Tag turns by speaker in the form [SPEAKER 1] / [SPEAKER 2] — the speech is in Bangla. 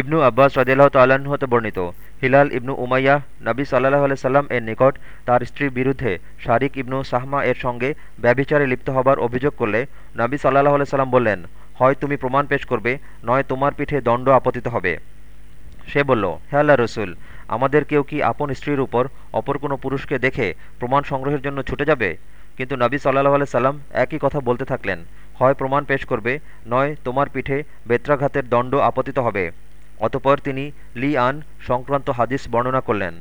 [SPEAKER 1] ইবনু আব্বাস রদিল্লাহ তাল্লাহ্ন হতে বর্ণিত। হিলাল ইবনু উমাইয়া নবী সাল্লাহ সাল্লাম এর নিকট তার স্ত্রীর বিরুদ্ধে শারিক ইবনু সাহমা এর সঙ্গে ব্যবিচারে লিপ্ত হবার অভিযোগ করলে নবী সাল্লাহ সাল্লাম বললেন, হয় তুমি প্রমাণ পেশ করবে, নয় তোমার পিঠে দণ্ড আপতিত হবে। সে বলল, হে আল্লাহ রসুল, আমাদের কেউ কি আপন স্ত্রীর উপর অপর কোনো পুরুষকে দেখে প্রমাণ সংগ্রহের জন্য ছুটে যাবে? কিন্তু নবী সাল্লাহ সাল্লাম একই কথা বলতে থাকলেন, হয় প্রমাণ পেশ করবে, নয় তোমার পিঠে বেত্রাঘাতের দণ্ড আপতিত হবে। অতপর তিনি লি আন সংক্রান্ত হাদিস বর্ণনা করলেন।